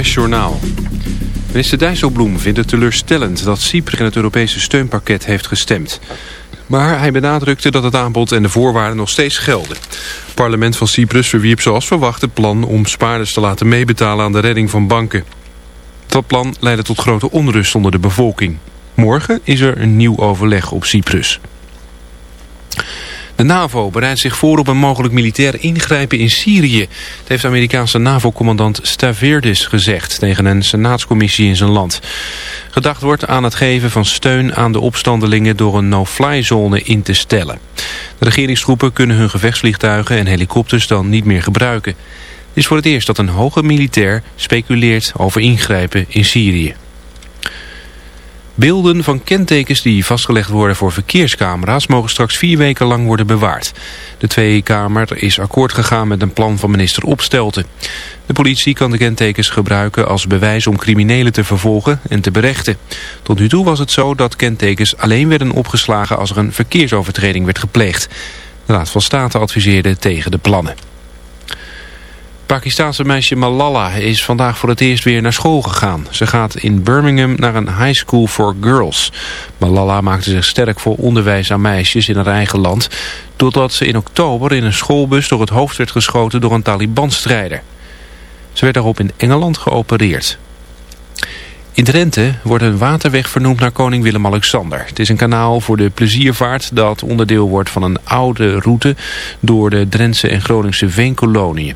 Journaal. Minister Dijsselbloem vindt het teleurstellend dat Cyprus in het Europese steunpakket heeft gestemd. Maar hij benadrukte dat het aanbod en de voorwaarden nog steeds gelden. Het parlement van Cyprus verwierp zoals verwacht het plan om spaarders te laten meebetalen aan de redding van banken. Dat plan leidde tot grote onrust onder de bevolking. Morgen is er een nieuw overleg op Cyprus. De NAVO bereidt zich voor op een mogelijk militair ingrijpen in Syrië. Dat heeft Amerikaanse NAVO-commandant Stavridis gezegd tegen een senaatscommissie in zijn land. Gedacht wordt aan het geven van steun aan de opstandelingen door een no-fly zone in te stellen. De regeringstroepen kunnen hun gevechtsvliegtuigen en helikopters dan niet meer gebruiken. Het is voor het eerst dat een hoge militair speculeert over ingrijpen in Syrië. Beelden van kentekens die vastgelegd worden voor verkeerscamera's mogen straks vier weken lang worden bewaard. De Tweede Kamer is akkoord gegaan met een plan van minister Opstelten. De politie kan de kentekens gebruiken als bewijs om criminelen te vervolgen en te berechten. Tot nu toe was het zo dat kentekens alleen werden opgeslagen als er een verkeersovertreding werd gepleegd. De Raad van State adviseerde tegen de plannen. Pakistaanse meisje Malala is vandaag voor het eerst weer naar school gegaan. Ze gaat in Birmingham naar een high school for girls. Malala maakte zich sterk voor onderwijs aan meisjes in haar eigen land... doordat ze in oktober in een schoolbus door het hoofd werd geschoten door een Taliban-strijder. Ze werd daarop in Engeland geopereerd. In Drenthe wordt een waterweg vernoemd naar koning Willem-Alexander. Het is een kanaal voor de pleziervaart dat onderdeel wordt van een oude route... door de Drentse en Groningse veenkoloniën.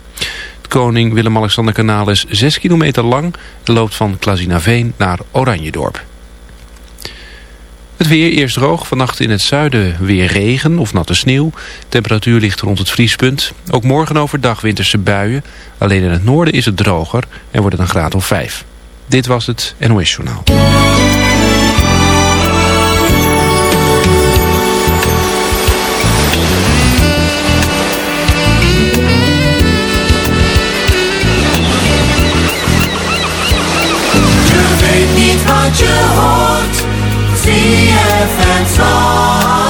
Koning Willem-Alexander kanaal is 6 kilometer lang en loopt van Klazinaveen naar Oranjedorp. Het weer eerst droog, vannacht in het zuiden weer regen of natte sneeuw. Temperatuur ligt rond het vriespunt. Ook morgen overdag winterse buien. Alleen in het noorden is het droger en wordt het een graad of 5. Dit was het NOS Journaal. Wat je hoort. ZFM Zandvoort.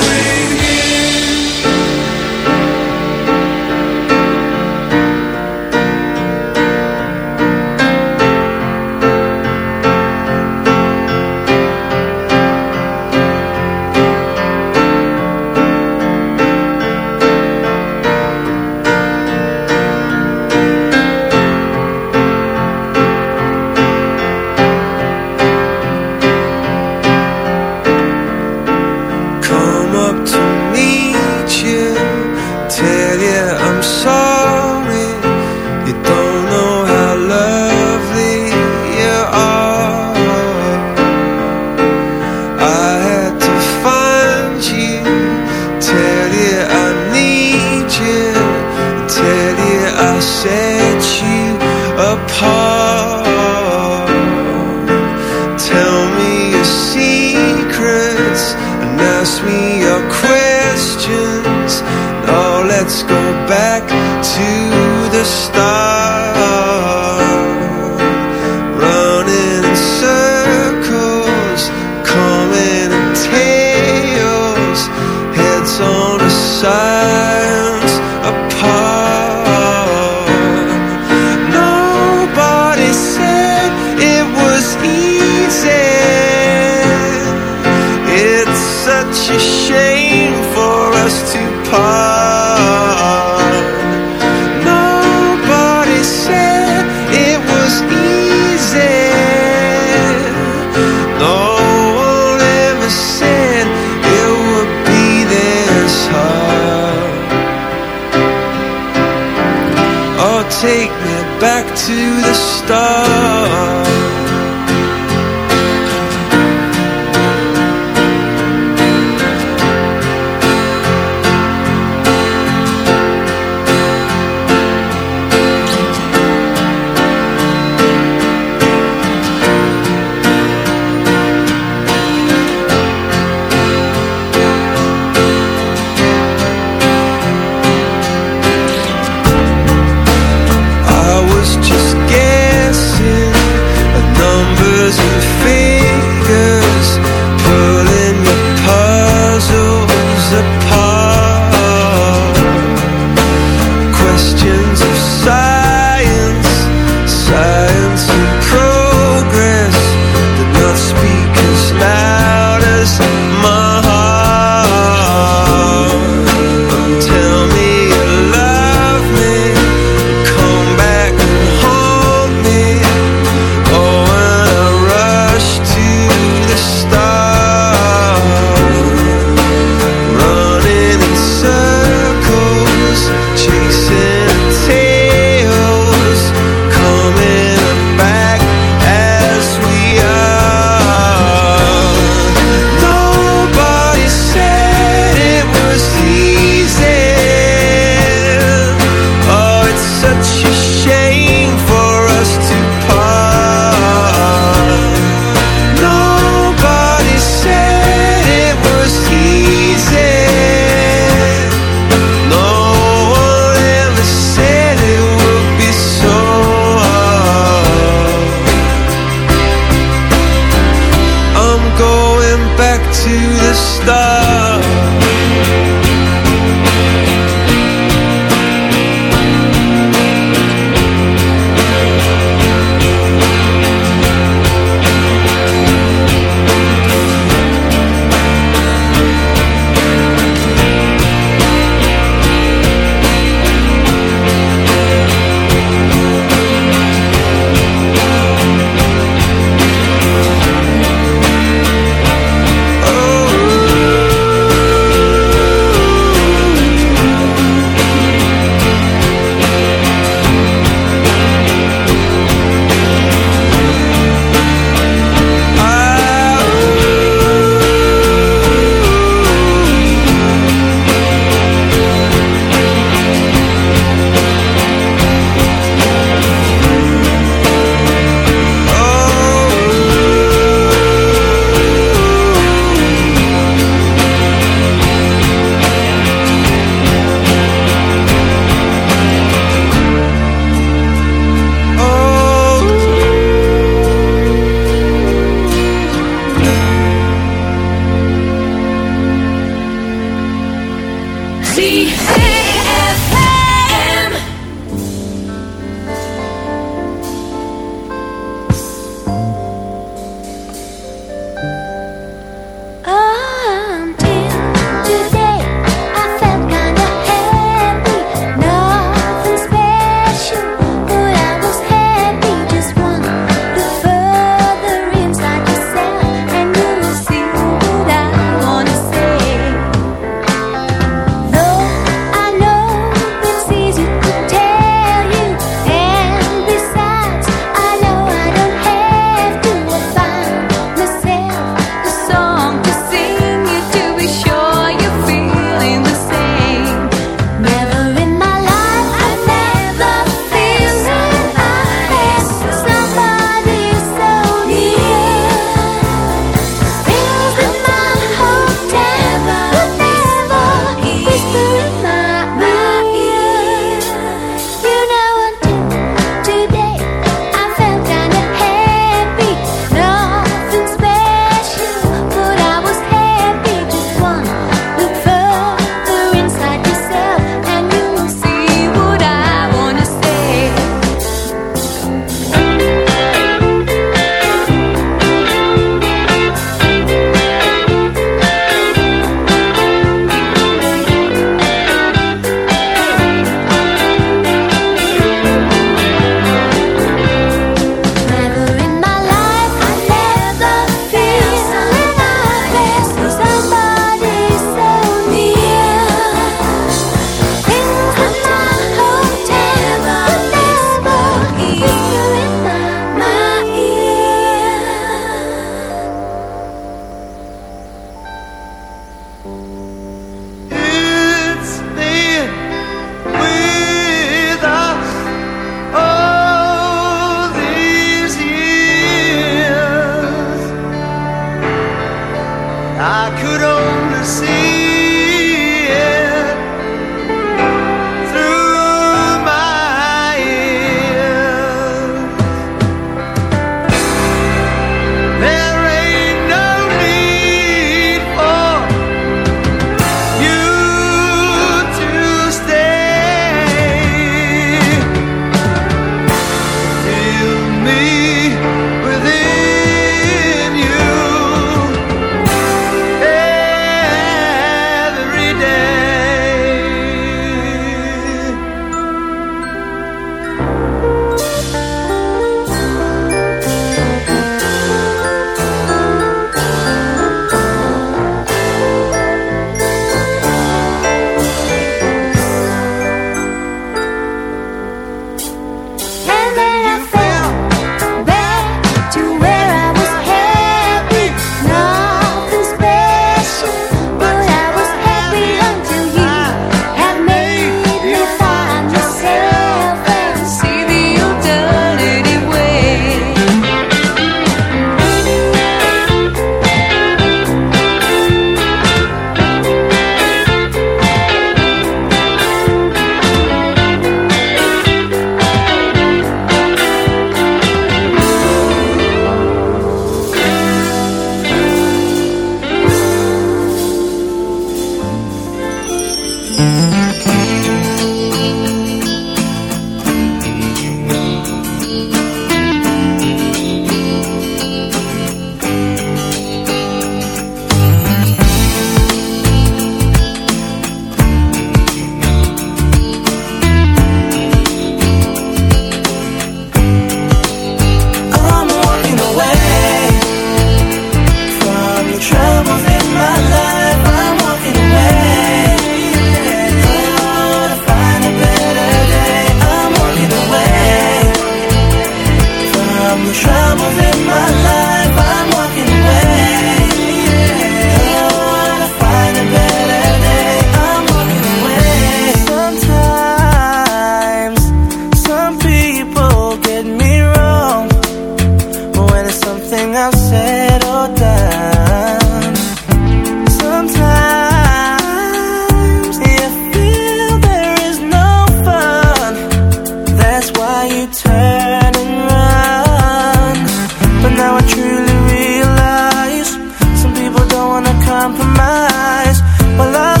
compromise. my love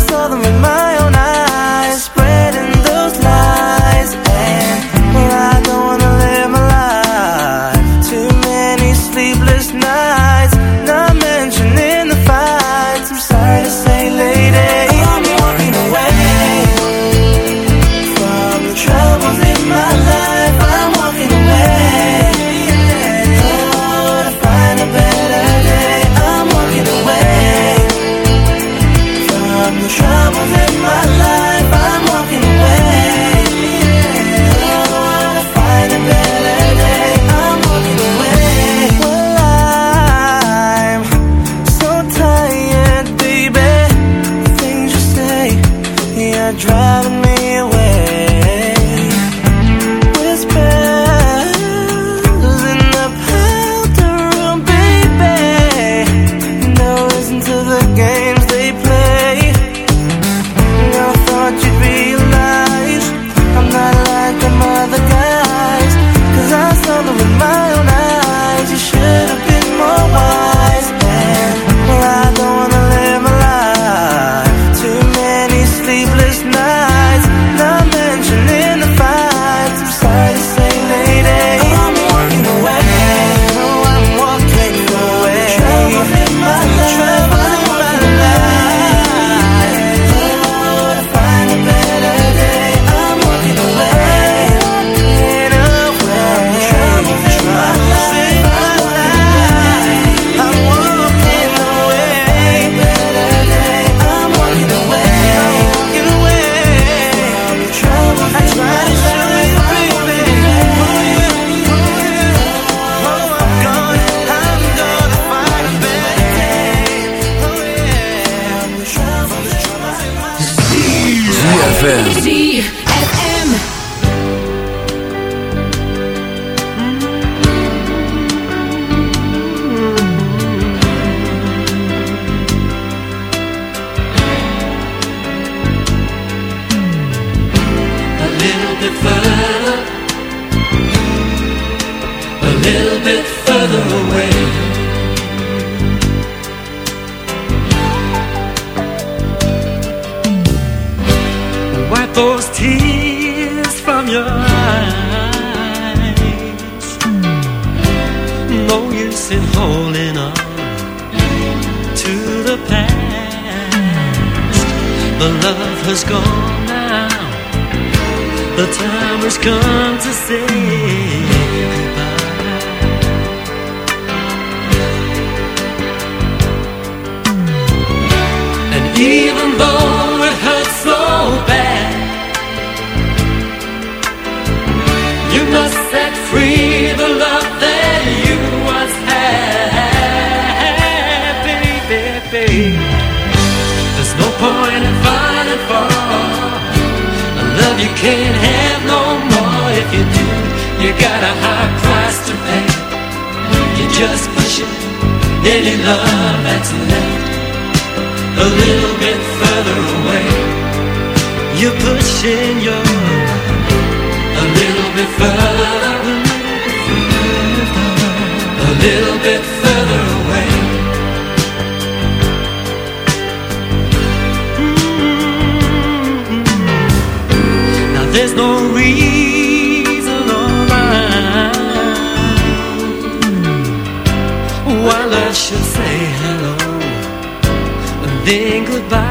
There's no reason around why I should say hello and then goodbye.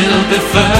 little bit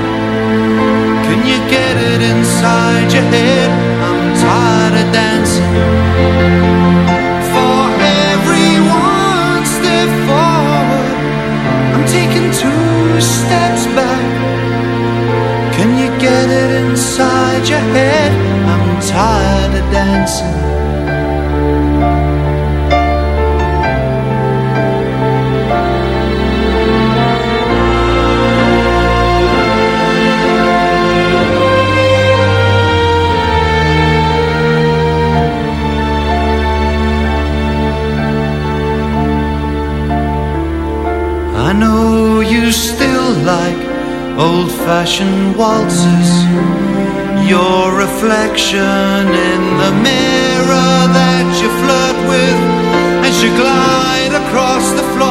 Can you get it inside your head? I'm tired of dancing. For every one step forward, I'm taking two steps back. Can you get it inside your head? I'm tired of dancing. Fashioned waltzes. Your reflection in the mirror that you flirt with as you glide across the floor.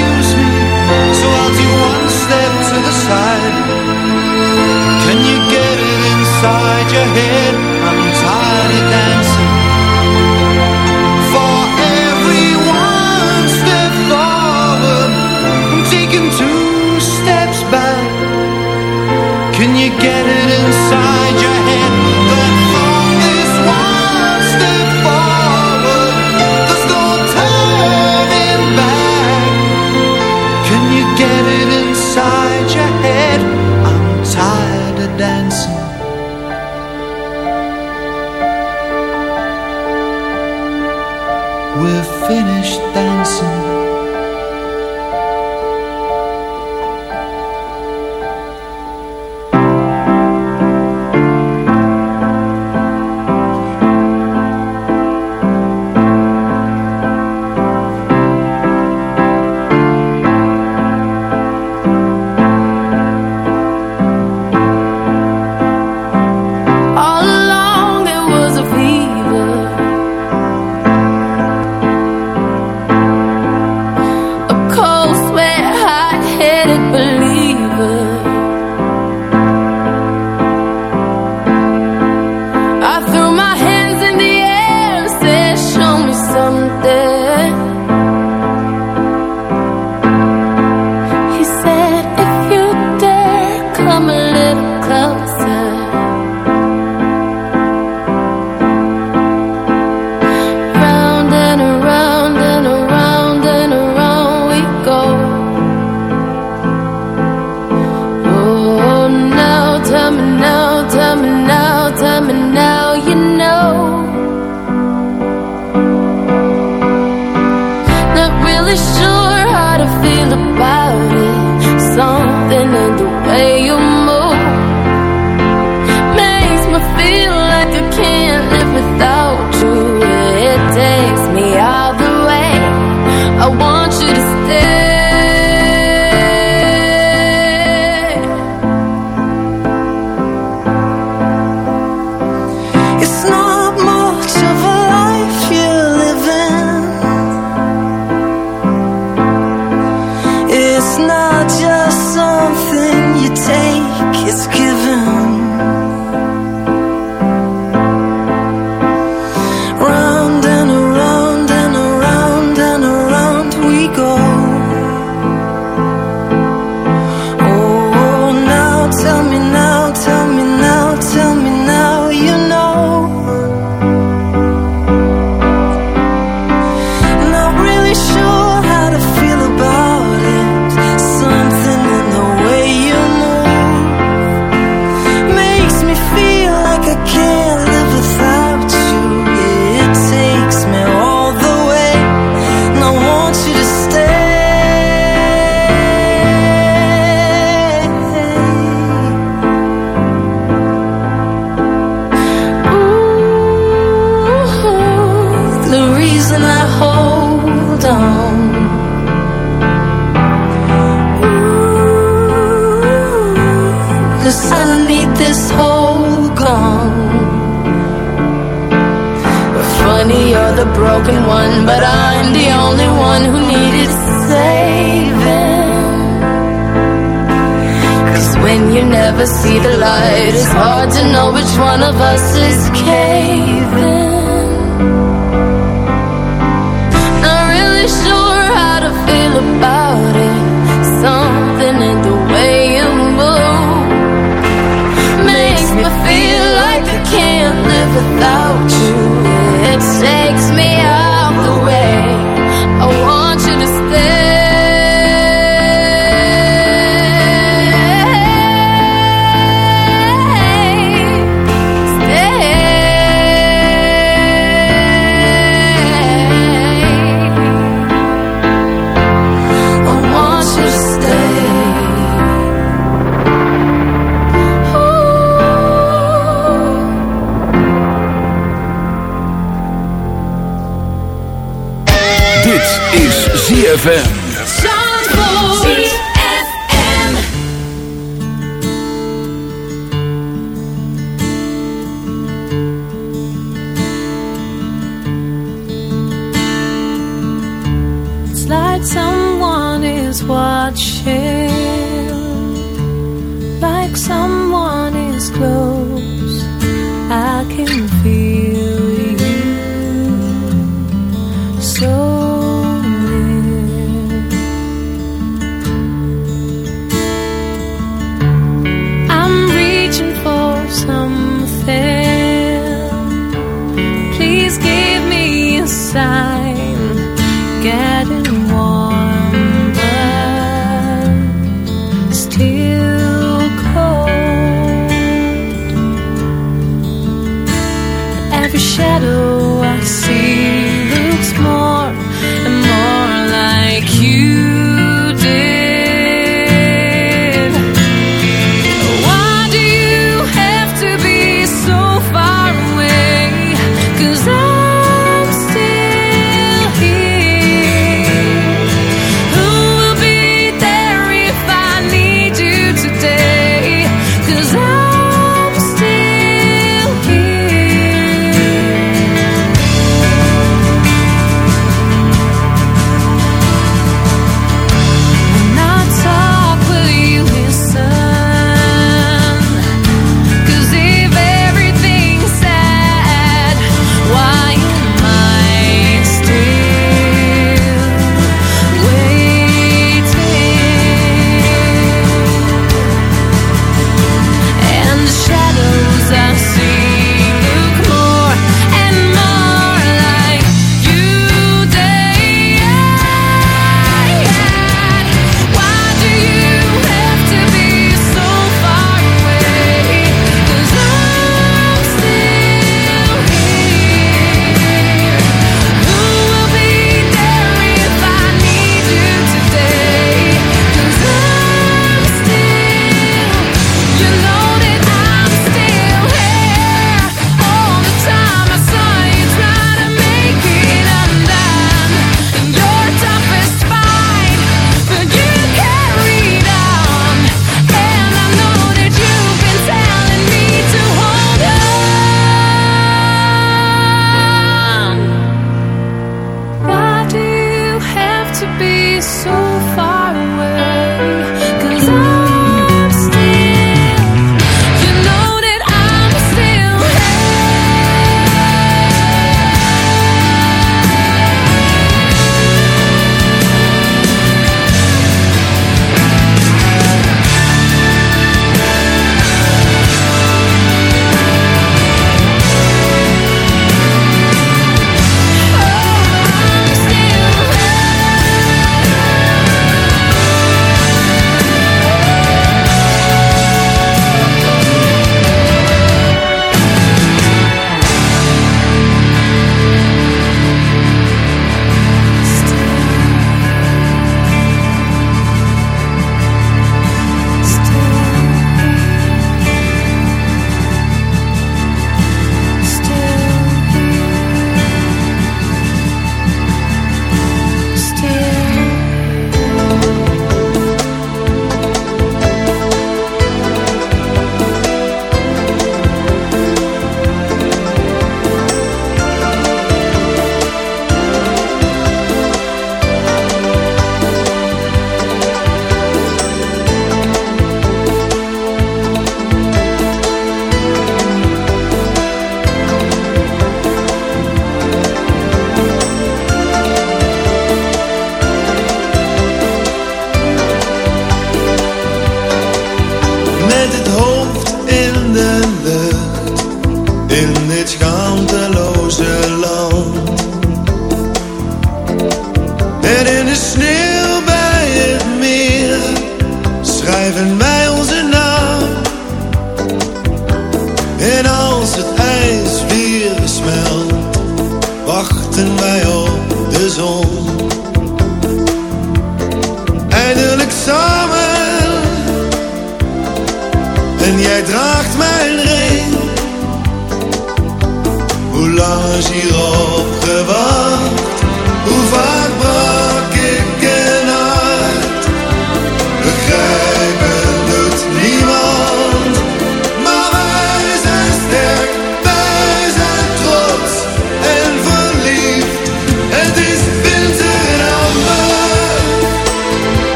to the side. Can you get it inside your head? I'm tired of dancing. For every one step forward, I'm taking two steps back. Can you get it inside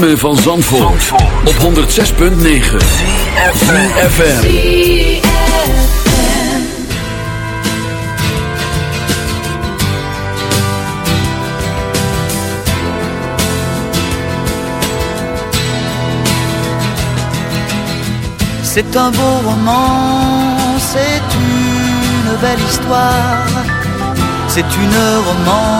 ritme van Zandvoort, Zandvoort. op 106.9 CFFM C'est un beau roman, c'est une belle histoire, c'est une romance.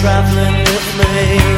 traveling with me.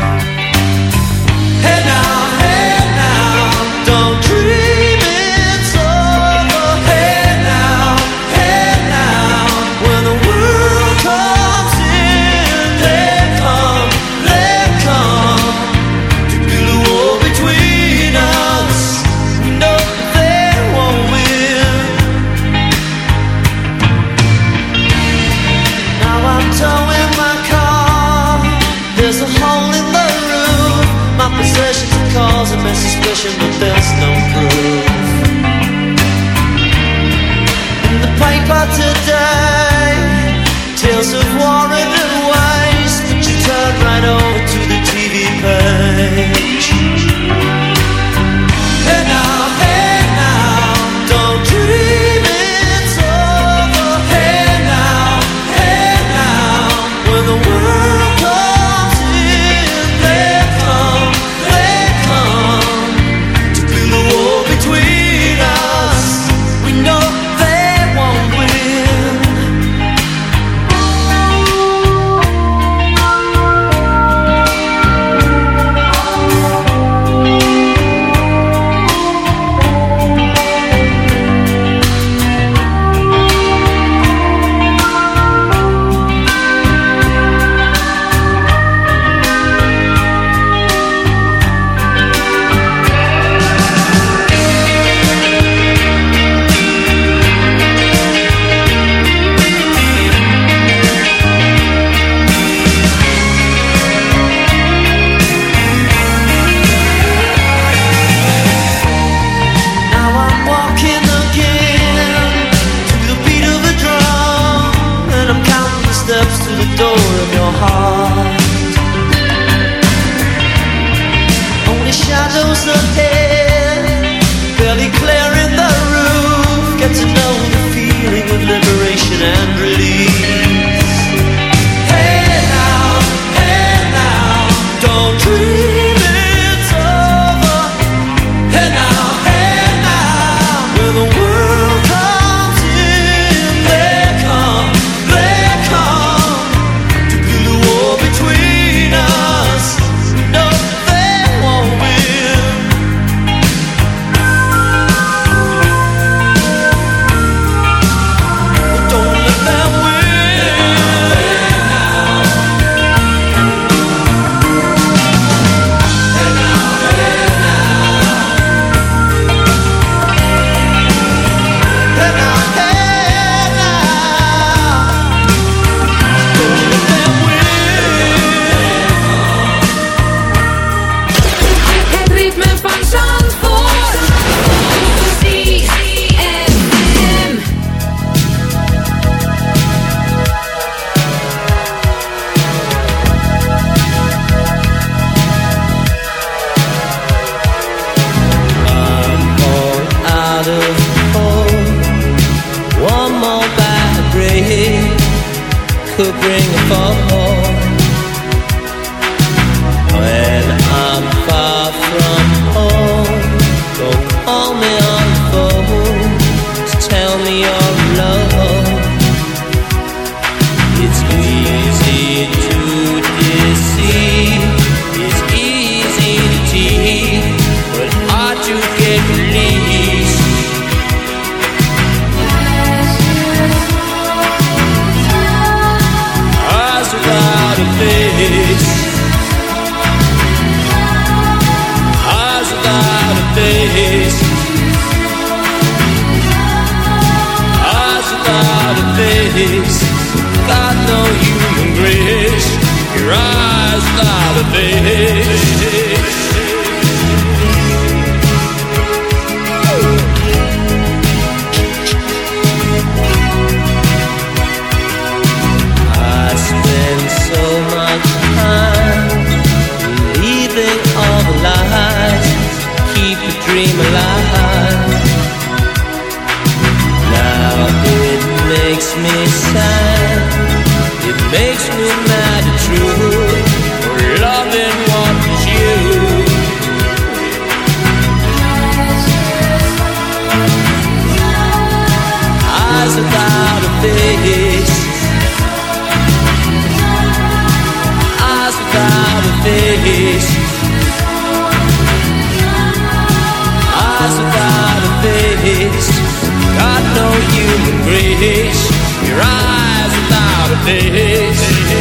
vez.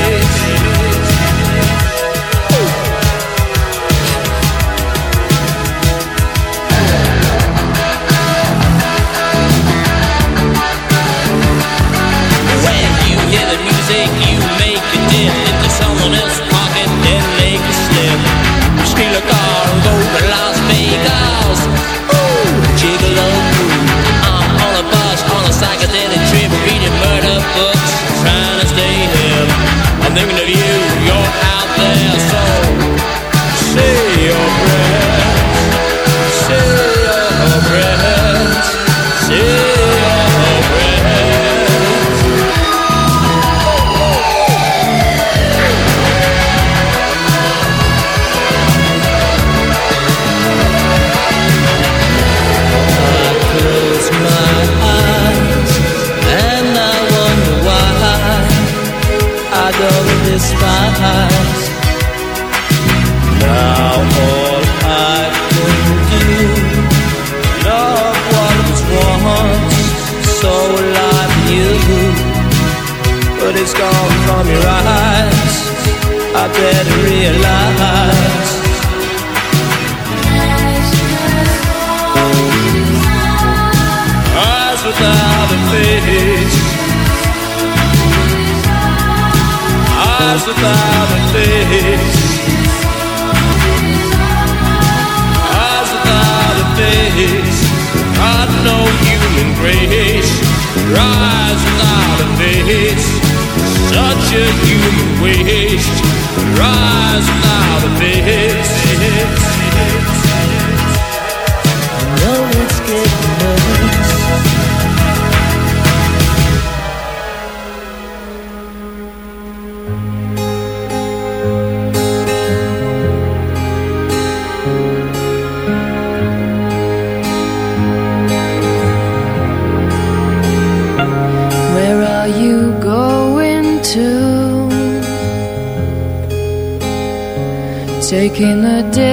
rise now the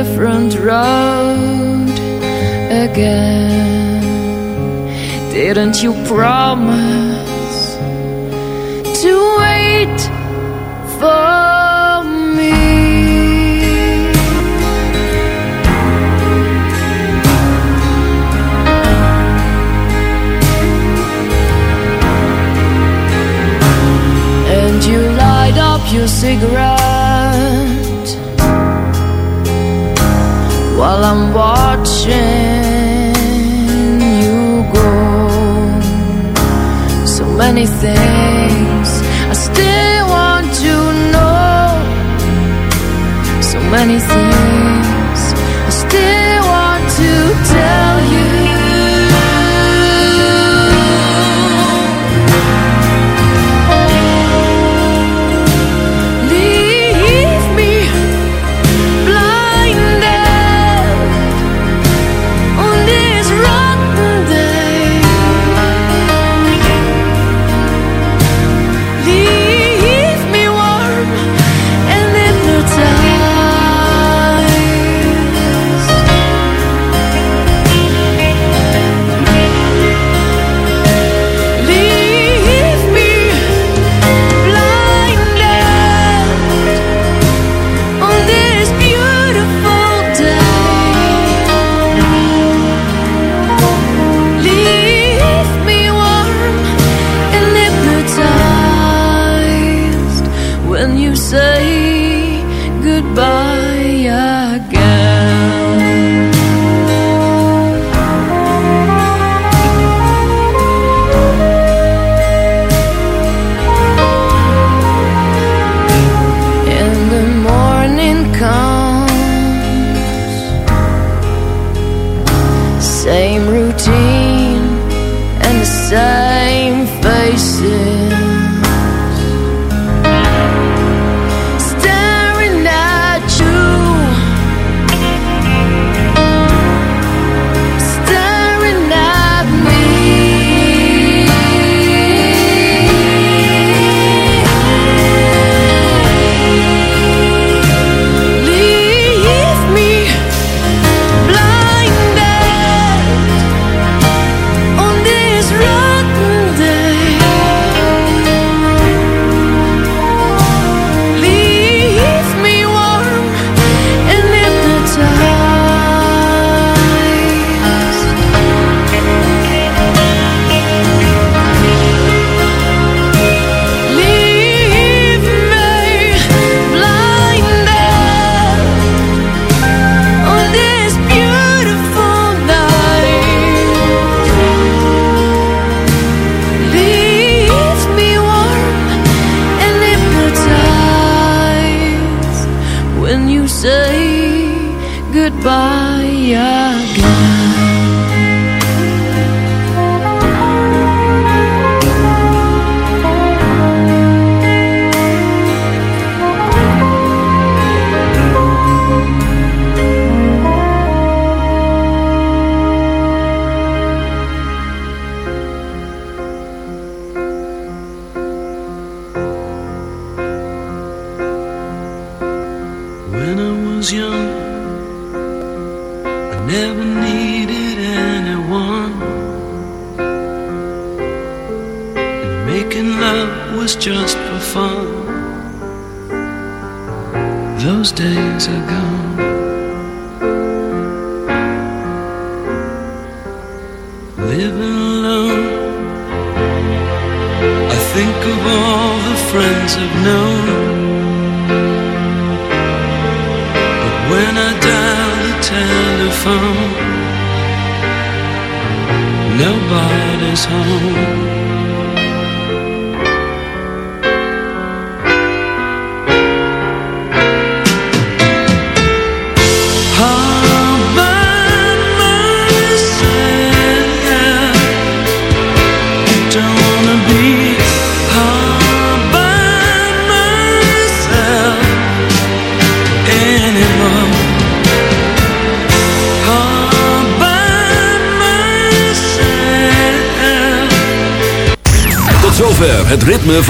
different road again. Didn't you promise? say Yeah.